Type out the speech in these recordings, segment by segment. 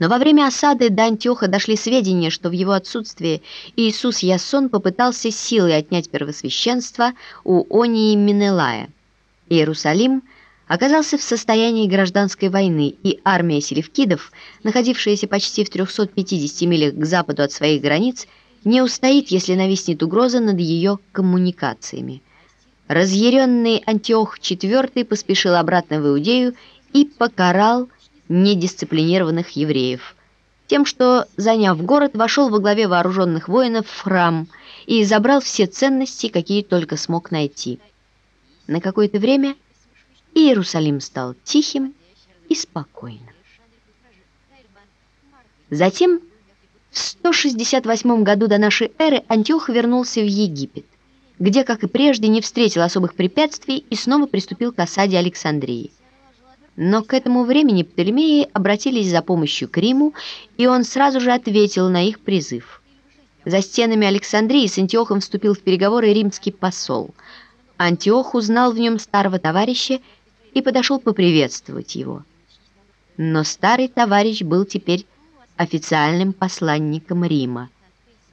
Но во время осады до Антиоха дошли сведения, что в его отсутствие Иисус Ясон попытался силой отнять первосвященство у Онии Минелая. Иерусалим оказался в состоянии гражданской войны, и армия селевкидов, находившаяся почти в 350 милях к западу от своих границ, не устоит, если нависнет угроза над ее коммуникациями. Разъяренный Антиох IV поспешил обратно в Иудею и покарал недисциплинированных евреев, тем, что, заняв город, вошел во главе вооруженных воинов в храм и забрал все ценности, какие только смог найти. На какое-то время Иерусалим стал тихим и спокойным. Затем, в 168 году до нашей эры, Антиох вернулся в Египет, где, как и прежде, не встретил особых препятствий и снова приступил к осаде Александрии. Но к этому времени Птолемеи обратились за помощью к Риму, и он сразу же ответил на их призыв. За стенами Александрии с Антиохом вступил в переговоры римский посол. Антиох узнал в нем старого товарища и подошел поприветствовать его. Но старый товарищ был теперь официальным посланником Рима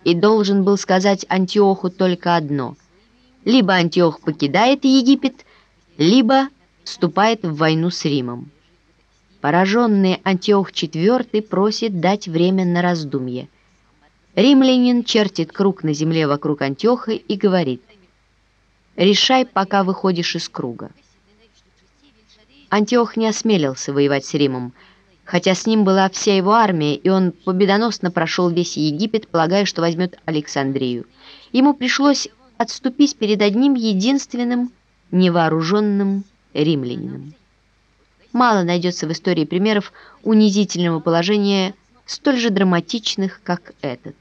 и должен был сказать Антиоху только одно. Либо Антиох покидает Египет, либо вступает в войну с Римом. Пораженный Антиох IV просит дать время на раздумье. Римлянин чертит круг на земле вокруг Антиоха и говорит «Решай, пока выходишь из круга». Антиох не осмелился воевать с Римом, хотя с ним была вся его армия, и он победоносно прошел весь Египет, полагая, что возьмет Александрию. Ему пришлось отступить перед одним единственным невооруженным римлянином. Мало найдется в истории примеров унизительного положения, столь же драматичных, как этот.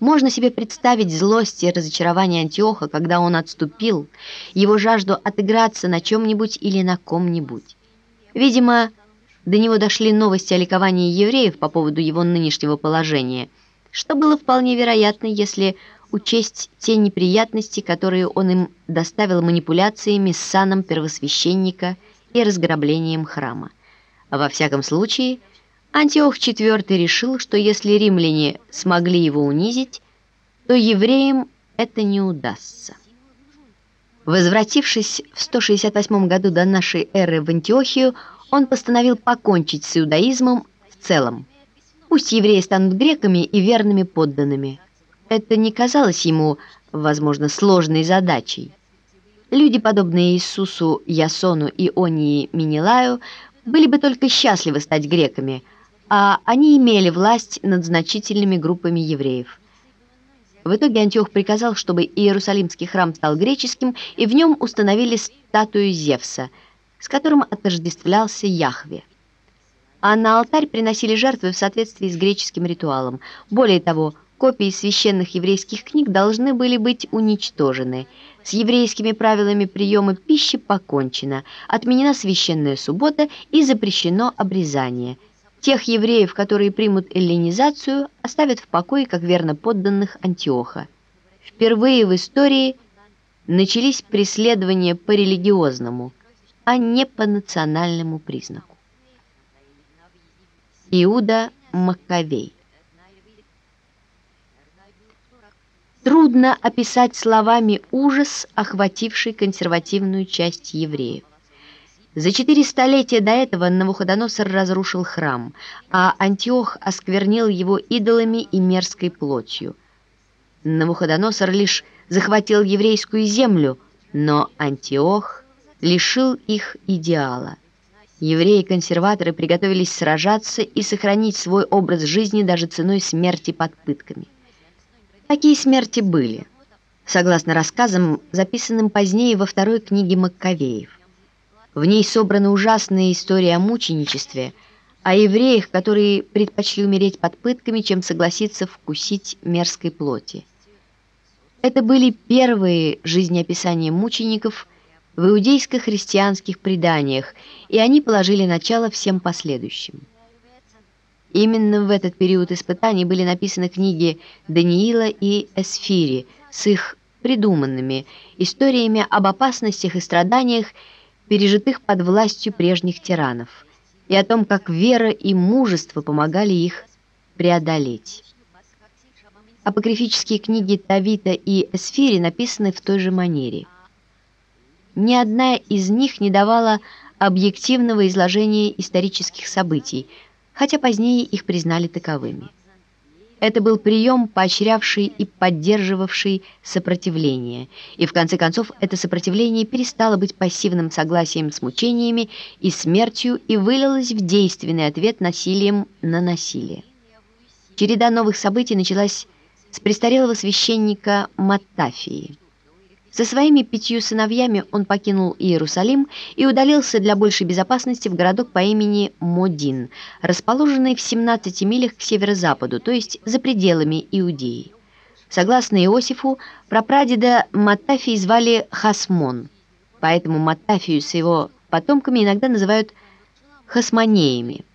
Можно себе представить злость и разочарование Антиоха, когда он отступил, его жажду отыграться на чем-нибудь или на ком-нибудь. Видимо, до него дошли новости о ликовании евреев по поводу его нынешнего положения, что было вполне вероятно, если учесть те неприятности, которые он им доставил манипуляциями с саном первосвященника и разграблением храма. Во всяком случае, Антиох IV решил, что если римляне смогли его унизить, то евреям это не удастся. Возвратившись в 168 году до нашей эры в Антиохию, он постановил покончить с иудаизмом в целом. Пусть евреи станут греками и верными подданными – это не казалось ему, возможно, сложной задачей. Люди, подобные Иисусу, Ясону и Онии Минилаю, были бы только счастливы стать греками, а они имели власть над значительными группами евреев. В итоге Антиох приказал, чтобы Иерусалимский храм стал греческим, и в нем установили статую Зевса, с которым отождествлялся Яхве. А на алтарь приносили жертвы в соответствии с греческим ритуалом. Более того, Копии священных еврейских книг должны были быть уничтожены. С еврейскими правилами приема пищи покончено, отменена священная суббота и запрещено обрезание. Тех евреев, которые примут эллинизацию, оставят в покое как верно подданных Антиоха. Впервые в истории начались преследования по религиозному, а не по национальному признаку. Иуда Маковей Трудно описать словами ужас, охвативший консервативную часть евреев. За четыре столетия до этого Навуходоносор разрушил храм, а Антиох осквернил его идолами и мерзкой плотью. Навуходоносор лишь захватил еврейскую землю, но Антиох лишил их идеала. Евреи-консерваторы приготовились сражаться и сохранить свой образ жизни даже ценой смерти под пытками. Такие смерти были, согласно рассказам, записанным позднее во второй книге Маккавеев. В ней собраны ужасные истории о мученичестве, о евреях, которые предпочли умереть под пытками, чем согласиться вкусить мерзкой плоти. Это были первые жизнеописания мучеников в иудейско-христианских преданиях, и они положили начало всем последующим. Именно в этот период испытаний были написаны книги Даниила и Эсфири с их придуманными историями об опасностях и страданиях, пережитых под властью прежних тиранов. и о том, как вера и мужество помогали их преодолеть. Апокрифические книги Тавита и Эсфири написаны в той же манере. Ни одна из них не давала объективного изложения исторических событий, хотя позднее их признали таковыми. Это был прием, поощрявший и поддерживавший сопротивление, и в конце концов это сопротивление перестало быть пассивным согласием с мучениями и смертью и вылилось в действенный ответ насилием на насилие. Череда новых событий началась с престарелого священника Маттафии. Со своими пятью сыновьями он покинул Иерусалим и удалился для большей безопасности в городок по имени Модин, расположенный в 17 милях к северо-западу, то есть за пределами Иудеи. Согласно Иосифу, прапрадеда Маттафии звали Хасмон, поэтому Маттафию с его потомками иногда называют хасмонеями –